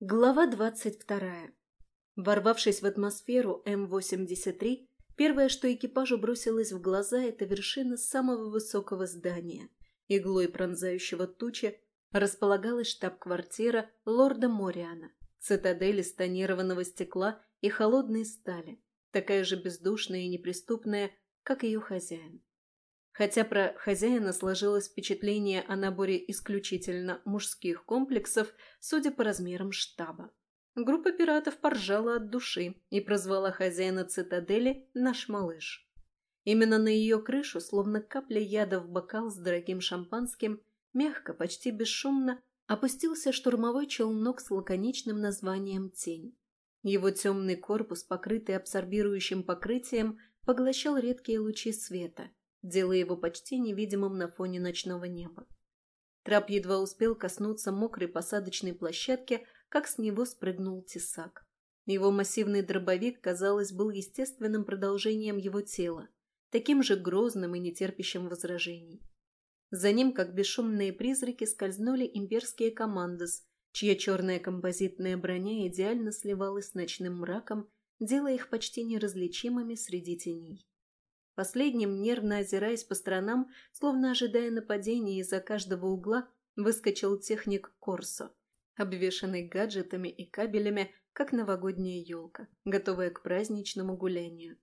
Глава двадцать вторая. Ворвавшись в атмосферу М-83, первое, что экипажу бросилось в глаза, это вершина самого высокого здания. Иглой пронзающего тучи располагалась штаб-квартира лорда Мориана, цитадель из тонированного стекла и холодной стали, такая же бездушная и неприступная, как ее хозяин. Хотя про хозяина сложилось впечатление о наборе исключительно мужских комплексов, судя по размерам штаба. Группа пиратов поржала от души и прозвала хозяина цитадели «наш малыш». Именно на ее крышу, словно капля яда в бокал с дорогим шампанским, мягко, почти бесшумно опустился штурмовой челнок с лаконичным названием «Тень». Его темный корпус, покрытый абсорбирующим покрытием, поглощал редкие лучи света – делая его почти невидимым на фоне ночного неба. Трап едва успел коснуться мокрой посадочной площадки, как с него спрыгнул тесак. Его массивный дробовик, казалось, был естественным продолжением его тела, таким же грозным и нетерпящим возражений. За ним, как бесшумные призраки, скользнули имперские командос, чья черная композитная броня идеально сливалась с ночным мраком, делая их почти неразличимыми среди теней. Последним, нервно озираясь по сторонам, словно ожидая нападения из-за каждого угла, выскочил техник Корсо, обвешанный гаджетами и кабелями, как новогодняя елка, готовая к праздничному гулянию.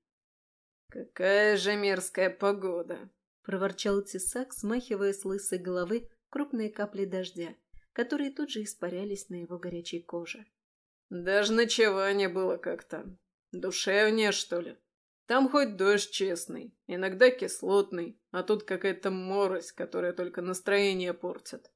«Какая же мерзкая погода!» — проворчал Тесак, смахивая с лысой головы крупные капли дождя, которые тут же испарялись на его горячей коже. «Даже ночевание было как-то. Душевнее, что ли?» Там хоть дождь честный, иногда кислотный, а тут какая-то морось, которая только настроение портит.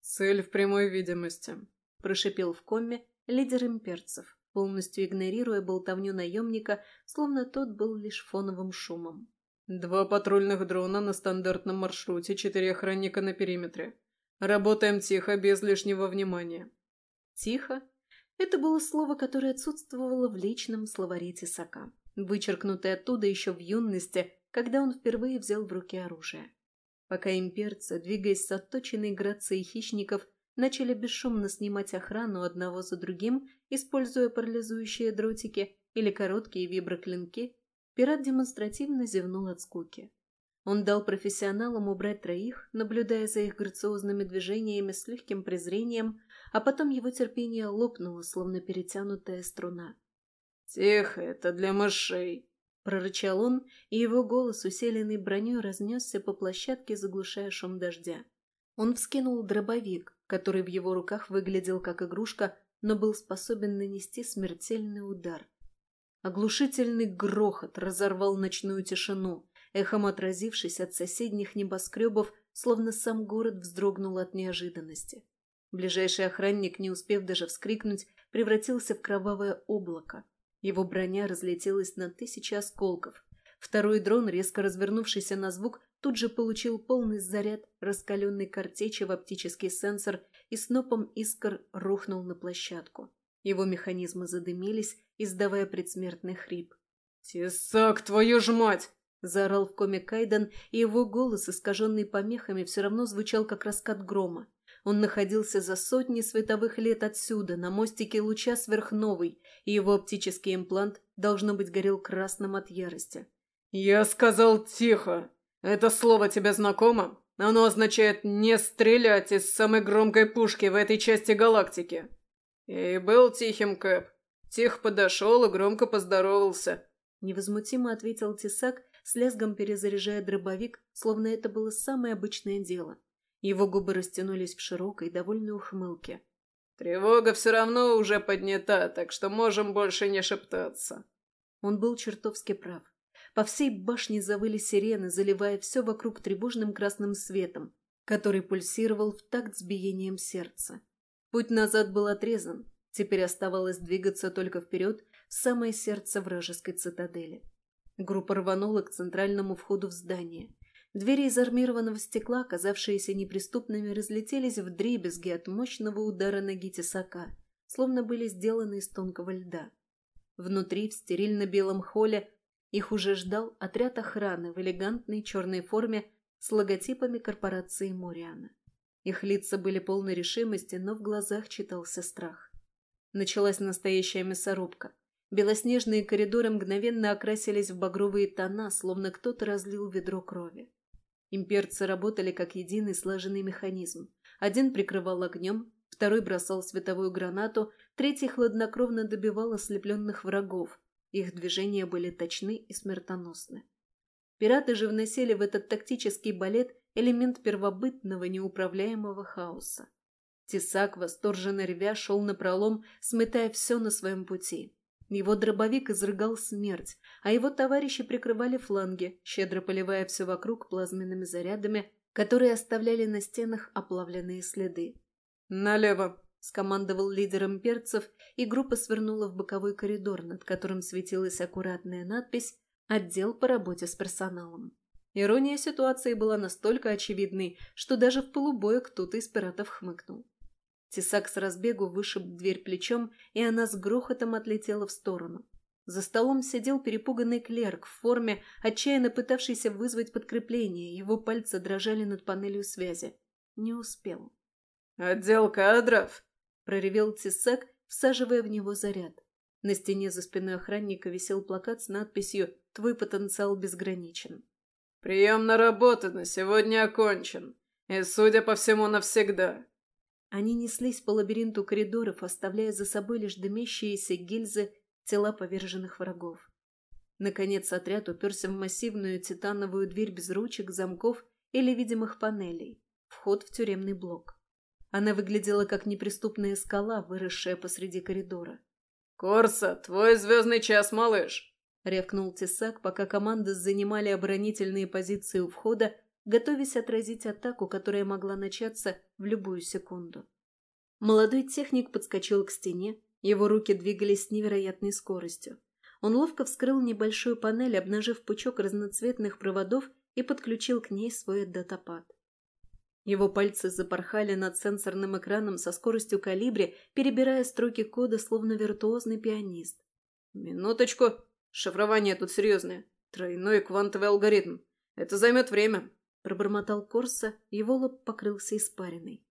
Цель в прямой видимости. Прошипел в коме лидер имперцев, полностью игнорируя болтовню наемника, словно тот был лишь фоновым шумом. Два патрульных дрона на стандартном маршруте, четыре охранника на периметре. Работаем тихо, без лишнего внимания. Тихо? Это было слово, которое отсутствовало в личном словаре Тесака вычеркнутый оттуда еще в юности, когда он впервые взял в руки оружие. Пока имперцы, двигаясь с отточенной грацией хищников, начали бесшумно снимать охрану одного за другим, используя парализующие дротики или короткие виброклинки, пират демонстративно зевнул от скуки. Он дал профессионалам убрать троих, наблюдая за их грациозными движениями с легким презрением, а потом его терпение лопнуло, словно перетянутая струна. «Тихо, это для мышей!» Прорычал он, и его голос, усиленный броней, разнесся по площадке, заглушая шум дождя. Он вскинул дробовик, который в его руках выглядел как игрушка, но был способен нанести смертельный удар. Оглушительный грохот разорвал ночную тишину, эхом отразившись от соседних небоскребов, словно сам город вздрогнул от неожиданности. Ближайший охранник, не успев даже вскрикнуть, превратился в кровавое облако, его броня разлетелась на тысячи осколков. Второй дрон, резко развернувшийся на звук, тут же получил полный заряд раскаленной картечи в оптический сенсор и снопом искр рухнул на площадку. Его механизмы задымились, издавая предсмертный хрип. «Тесак, твою ж мать!» — заорал в коме Кайден, и его голос, искаженный помехами, все равно звучал, как раскат грома. Он находился за сотни световых лет отсюда, на мостике луча сверхновой, и его оптический имплант, должно быть, горел красным от ярости. «Я сказал тихо. Это слово тебе знакомо? Оно означает «не стрелять» из самой громкой пушки в этой части галактики». И был тихим Кэп. Тихо подошел и громко поздоровался. Невозмутимо ответил Тесак, с лязгом перезаряжая дробовик, словно это было самое обычное дело. Его губы растянулись в широкой, довольной ухмылке. «Тревога все равно уже поднята, так что можем больше не шептаться». Он был чертовски прав. По всей башне завыли сирены, заливая все вокруг тревожным красным светом, который пульсировал в такт с биением сердца. Путь назад был отрезан, теперь оставалось двигаться только вперед, в самое сердце вражеской цитадели. Группа рванула к центральному входу в здание. Двери из армированного стекла, казавшиеся неприступными, разлетелись в дребезги от мощного удара ноги тесака, словно были сделаны из тонкого льда. Внутри, в стерильно-белом холле, их уже ждал отряд охраны в элегантной черной форме с логотипами корпорации Мориана. Их лица были полны решимости, но в глазах читался страх. Началась настоящая мясорубка. Белоснежные коридоры мгновенно окрасились в багровые тона, словно кто-то разлил ведро крови. Имперцы работали как единый слаженный механизм. Один прикрывал огнем, второй бросал световую гранату, третий хладнокровно добивал ослепленных врагов. Их движения были точны и смертоносны. Пираты же вносили в этот тактический балет элемент первобытного неуправляемого хаоса. Тесак, восторженно ревя, шел напролом, сметая все на своем пути. Его дробовик изрыгал смерть, а его товарищи прикрывали фланги, щедро поливая все вокруг плазменными зарядами, которые оставляли на стенах оплавленные следы. «Налево!» — скомандовал лидером перцев, и группа свернула в боковой коридор, над которым светилась аккуратная надпись «Отдел по работе с персоналом». Ирония ситуации была настолько очевидной, что даже в полубое кто-то из пиратов хмыкнул. Тесак с разбегу вышиб дверь плечом, и она с грохотом отлетела в сторону. За столом сидел перепуганный клерк в форме, отчаянно пытавшийся вызвать подкрепление, его пальцы дрожали над панелью связи. Не успел. «Отдел кадров!» — проревел Тесак, всаживая в него заряд. На стене за спиной охранника висел плакат с надписью «Твой потенциал безграничен». «Прием на работу на сегодня окончен. И, судя по всему, навсегда. Они неслись по лабиринту коридоров, оставляя за собой лишь дымящиеся гильзы тела поверженных врагов. Наконец отряд уперся в массивную титановую дверь без ручек, замков или видимых панелей. Вход в тюремный блок. Она выглядела как неприступная скала, выросшая посреди коридора. «Корса, твой звездный час, малыш!» — рявкнул Тесак, пока команды занимали оборонительные позиции у входа, готовясь отразить атаку, которая могла начаться в любую секунду. Молодой техник подскочил к стене, его руки двигались с невероятной скоростью. Он ловко вскрыл небольшую панель, обнажив пучок разноцветных проводов и подключил к ней свой датапад. Его пальцы запорхали над сенсорным экраном со скоростью калибри, перебирая строки кода, словно виртуозный пианист. «Минуточку. Шифрование тут серьезное. Тройной квантовый алгоритм. Это займет время пробормотал Корса, его лоб покрылся испариной.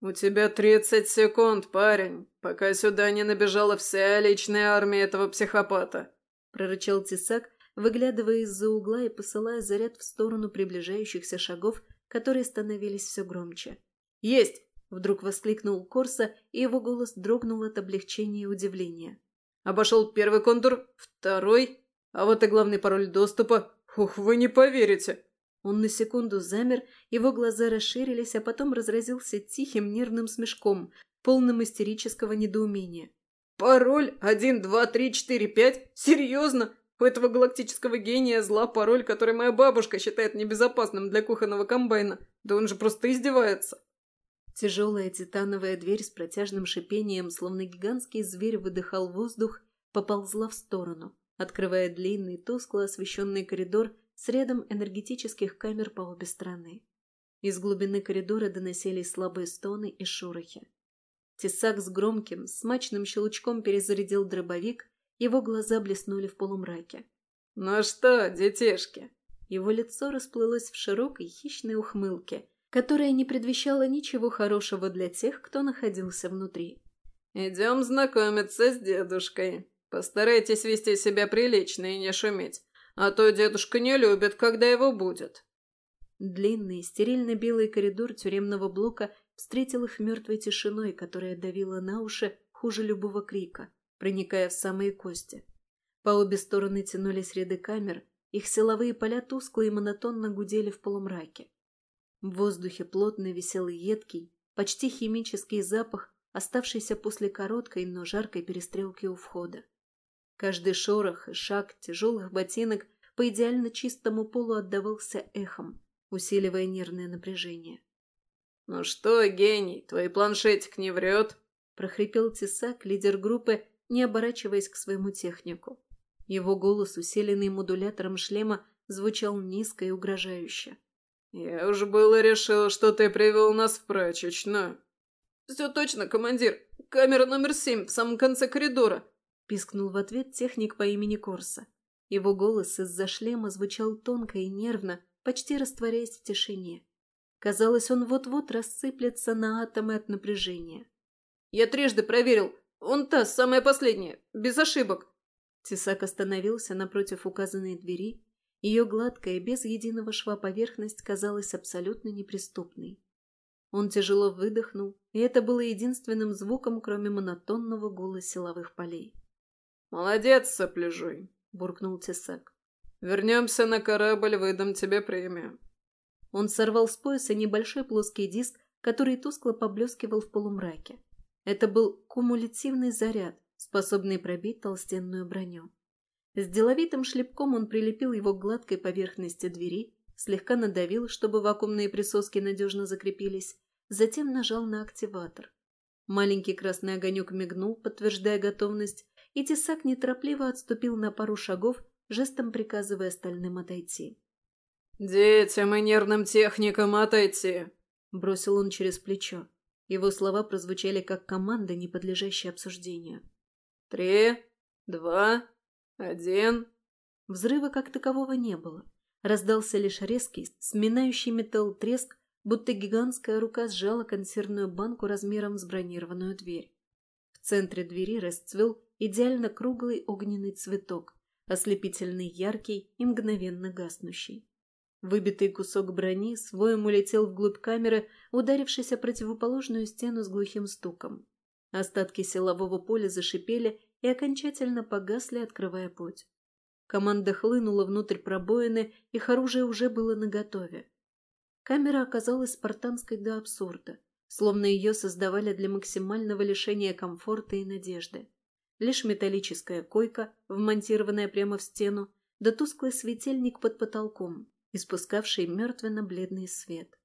«У тебя тридцать секунд, парень, пока сюда не набежала вся личная армия этого психопата», — прорычал Тесак, выглядывая из-за угла и посылая заряд в сторону приближающихся шагов, которые становились все громче. «Есть!» — вдруг воскликнул Корса, и его голос дрогнул от облегчения и удивления. «Обошел первый контур, второй, а вот и главный пароль доступа. Ух, вы не поверите!» Он на секунду замер, его глаза расширились, а потом разразился тихим нервным смешком, полным истерического недоумения. «Пароль один, два, три, четыре, пять? Серьезно? У этого галактического гения зла пароль, который моя бабушка считает небезопасным для кухонного комбайна. Да он же просто издевается!» Тяжелая титановая дверь с протяжным шипением, словно гигантский зверь выдыхал воздух, поползла в сторону, открывая длинный, тускло освещенный коридор с рядом энергетических камер по обе стороны. Из глубины коридора доносились слабые стоны и шорохи. Тесак с громким, смачным щелчком перезарядил дробовик, его глаза блеснули в полумраке. «Ну что, детишки?» Его лицо расплылось в широкой хищной ухмылке, которая не предвещала ничего хорошего для тех, кто находился внутри. «Идем знакомиться с дедушкой. Постарайтесь вести себя прилично и не шуметь. А то дедушка не любит, когда его будет. Длинный, стерильно-белый коридор тюремного блока встретил их мертвой тишиной, которая давила на уши хуже любого крика, проникая в самые кости. По обе стороны тянулись ряды камер, их силовые поля тускло и монотонно гудели в полумраке. В воздухе плотно висел едкий, почти химический запах, оставшийся после короткой, но жаркой перестрелки у входа. Каждый шорох и шаг тяжелых ботинок по идеально чистому полу отдавался эхом, усиливая нервное напряжение. «Ну что, гений, твой планшетик не врет?» – прохрипел Тесак, лидер группы, не оборачиваясь к своему технику. Его голос, усиленный модулятором шлема, звучал низко и угрожающе. «Я уж было решил, что ты привел нас в прачечную». «Все точно, командир. Камера номер семь в самом конце коридора пискнул в ответ техник по имени Корса. Его голос из-за шлема звучал тонко и нервно, почти растворяясь в тишине. Казалось, он вот-вот рассыплется на атомы от напряжения. «Я трижды проверил. вон та, самая последняя, без ошибок». Тесак остановился напротив указанной двери. Ее гладкая, без единого шва поверхность казалась абсолютно неприступной. Он тяжело выдохнул, и это было единственным звуком, кроме монотонного гула силовых полей. «Молодец, сопляжуй», — буркнул Тесак. «Вернемся на корабль, выдам тебе премию». Он сорвал с пояса небольшой плоский диск, который тускло поблескивал в полумраке. Это был кумулятивный заряд, способный пробить толстенную броню. С деловитым шлепком он прилепил его к гладкой поверхности двери, слегка надавил, чтобы вакуумные присоски надежно закрепились, затем нажал на активатор. Маленький красный огонек мигнул, подтверждая готовность, и тесак неторопливо отступил на пару шагов, жестом приказывая остальным отойти. «Детям и нервным техникам отойти!» — бросил он через плечо. Его слова прозвучали как команда, не подлежащая обсуждению. «Три, два, один...» Взрыва как такового не было. Раздался лишь резкий, сминающий металл треск, будто гигантская рука сжала консервную банку размером с бронированную дверь. В центре двери расцвел идеально круглый огненный цветок, ослепительный яркий и мгновенно гаснущий. Выбитый кусок брони своем улетел вглубь камеры, ударившись о противоположную стену с глухим стуком. Остатки силового поля зашипели и окончательно погасли, открывая путь. Команда хлынула внутрь пробоины, их оружие уже было наготове. Камера оказалась спартанской до абсурда, словно ее создавали для максимального лишения комфорта и надежды. Лишь металлическая койка, вмонтированная прямо в стену, да тусклый светильник под потолком, испускавший мертвенно-бледный свет.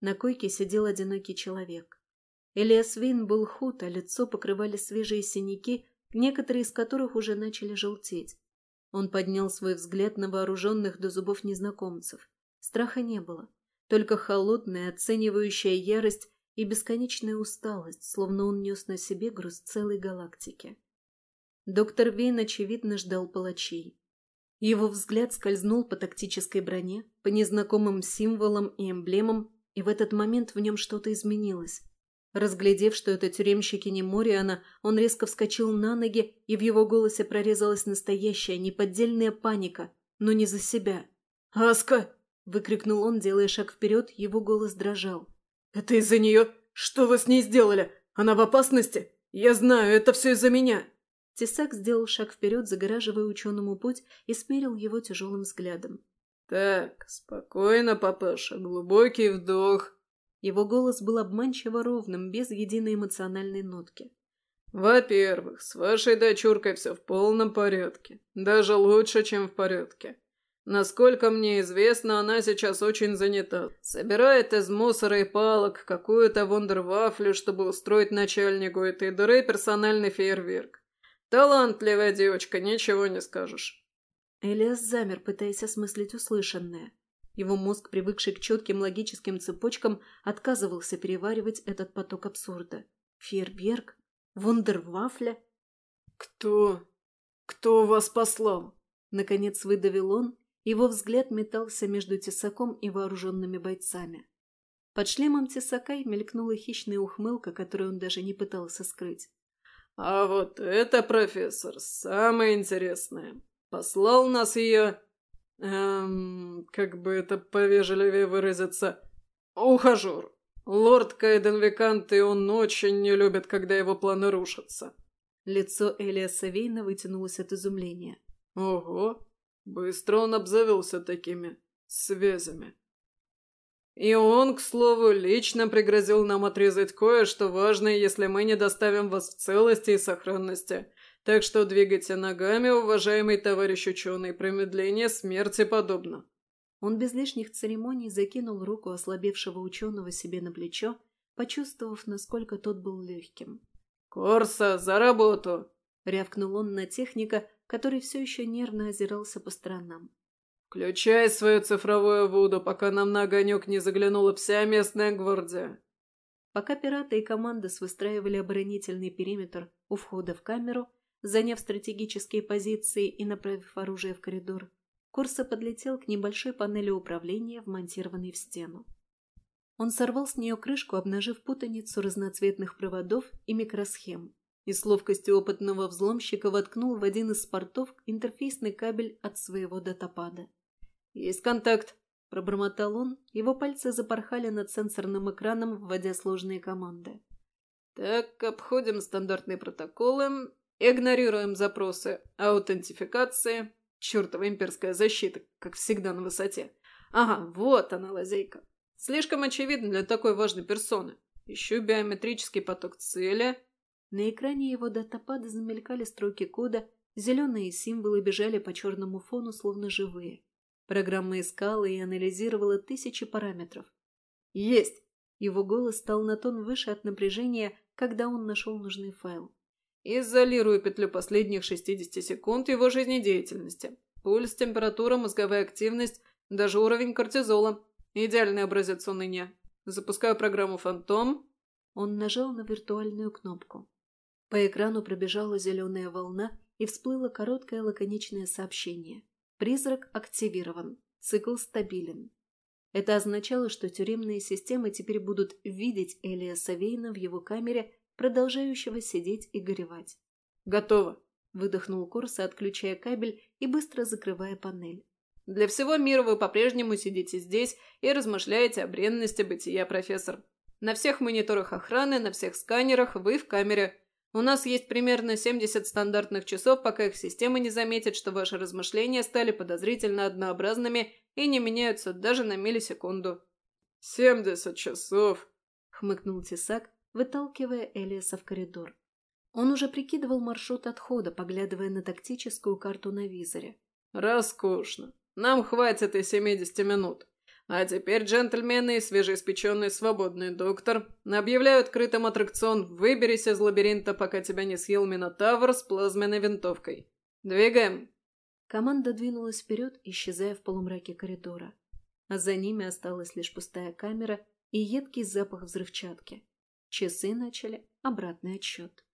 На койке сидел одинокий человек. Элиас Вин был худ, а лицо покрывали свежие синяки, некоторые из которых уже начали желтеть. Он поднял свой взгляд на вооруженных до зубов незнакомцев. Страха не было, только холодная, оценивающая ярость и бесконечная усталость, словно он нес на себе груз целой галактики. Доктор Вейн, очевидно, ждал палачей. Его взгляд скользнул по тактической броне, по незнакомым символам и эмблемам, и в этот момент в нем что-то изменилось. Разглядев, что это тюремщики не Мориана, он резко вскочил на ноги, и в его голосе прорезалась настоящая, неподдельная паника, но не за себя. «Аска!» — выкрикнул он, делая шаг вперед, его голос дрожал. «Это из-за нее? Что вы с ней сделали? Она в опасности? Я знаю, это все из-за меня!» Тесак сделал шаг вперед, загораживая ученому путь, и смерил его тяжелым взглядом. «Так, спокойно, папаша, глубокий вдох». Его голос был обманчиво ровным, без единой эмоциональной нотки. «Во-первых, с вашей дочуркой все в полном порядке. Даже лучше, чем в порядке. Насколько мне известно, она сейчас очень занята. Собирает из мусора и палок какую-то вундервафлю, чтобы устроить начальнику этой дыры персональный фейерверк. Талантливая девочка, ничего не скажешь. Элиас замер, пытаясь осмыслить услышанное. Его мозг, привыкший к четким логическим цепочкам, отказывался переваривать этот поток абсурда. Фейерверк? Вундервафля? «Кто? Кто вас послал?» Наконец выдавил он, его взгляд метался между тесаком и вооруженными бойцами. Под шлемом тесака мелькнула хищная ухмылка, которую он даже не пытался скрыть. А вот это, профессор, самое интересное. Послал нас ее... Эм, как бы это повежливее выразиться... Ухажер. Лорд Кайден Викант, и он очень не любит, когда его планы рушатся. Лицо Элиаса Вейна вытянулось от изумления. Ого, быстро он обзавелся такими связями. И он, к слову, лично пригрозил нам отрезать кое-что важное, если мы не доставим вас в целости и сохранности. Так что двигайте ногами, уважаемый товарищ ученый, промедление смерти подобно». Он без лишних церемоний закинул руку ослабевшего ученого себе на плечо, почувствовав, насколько тот был легким. «Корса, за работу!» — рявкнул он на техника, который все еще нервно озирался по сторонам. «Включай свою цифровую Вуду, пока нам на огонек не заглянула вся местная гвардия». Пока пираты и командос выстраивали оборонительный периметр у входа в камеру, заняв стратегические позиции и направив оружие в коридор, Курса подлетел к небольшой панели управления, вмонтированной в стену. Он сорвал с нее крышку, обнажив путаницу разноцветных проводов и микросхем, и с ловкостью опытного взломщика воткнул в один из портов интерфейсный кабель от своего датапада. «Есть контакт», – пробормотал он, его пальцы запорхали над сенсорным экраном, вводя сложные команды. «Так, обходим стандартные протоколы, игнорируем запросы аутентификации. Чертова имперская защита, как всегда на высоте. Ага, вот она лазейка. Слишком очевидно для такой важной персоны. Ищу биометрический поток цели». На экране его датапада замелькали строки кода, зеленые символы бежали по черному фону, словно живые. Программа искала и анализировала тысячи параметров. «Есть!» Его голос стал на тон выше от напряжения, когда он нашел нужный файл. «Изолирую петлю последних 60 секунд его жизнедеятельности. Пульс, температура, мозговая активность, даже уровень кортизола. Идеальный образец уныния. Запускаю программу «Фантом». Он нажал на виртуальную кнопку. По экрану пробежала зеленая волна и всплыло короткое лаконичное сообщение. Призрак активирован. Цикл стабилен. Это означало, что тюремные системы теперь будут видеть Элия Савейна в его камере, продолжающего сидеть и горевать. «Готово!» – выдохнул Корса, отключая кабель и быстро закрывая панель. «Для всего мира вы по-прежнему сидите здесь и размышляете о бренности бытия, профессор. На всех мониторах охраны, на всех сканерах вы в камере. У нас есть примерно 70 стандартных часов, пока их система не заметит, что ваши размышления стали подозрительно однообразными и не меняются даже на миллисекунду. «Семьдесят часов!» — хмыкнул Тесак, выталкивая Элиаса в коридор. Он уже прикидывал маршрут отхода, поглядывая на тактическую карту на визоре. «Роскошно. Нам хватит и семидесяти минут. А теперь, джентльмены и свежеиспеченный свободный доктор, объявляю открытым аттракцион «Выберись из лабиринта, пока тебя не съел Минотавр с плазменной винтовкой». Двигаем!» Команда двинулась вперед, исчезая в полумраке коридора. А за ними осталась лишь пустая камера и едкий запах взрывчатки. Часы начали обратный отсчет.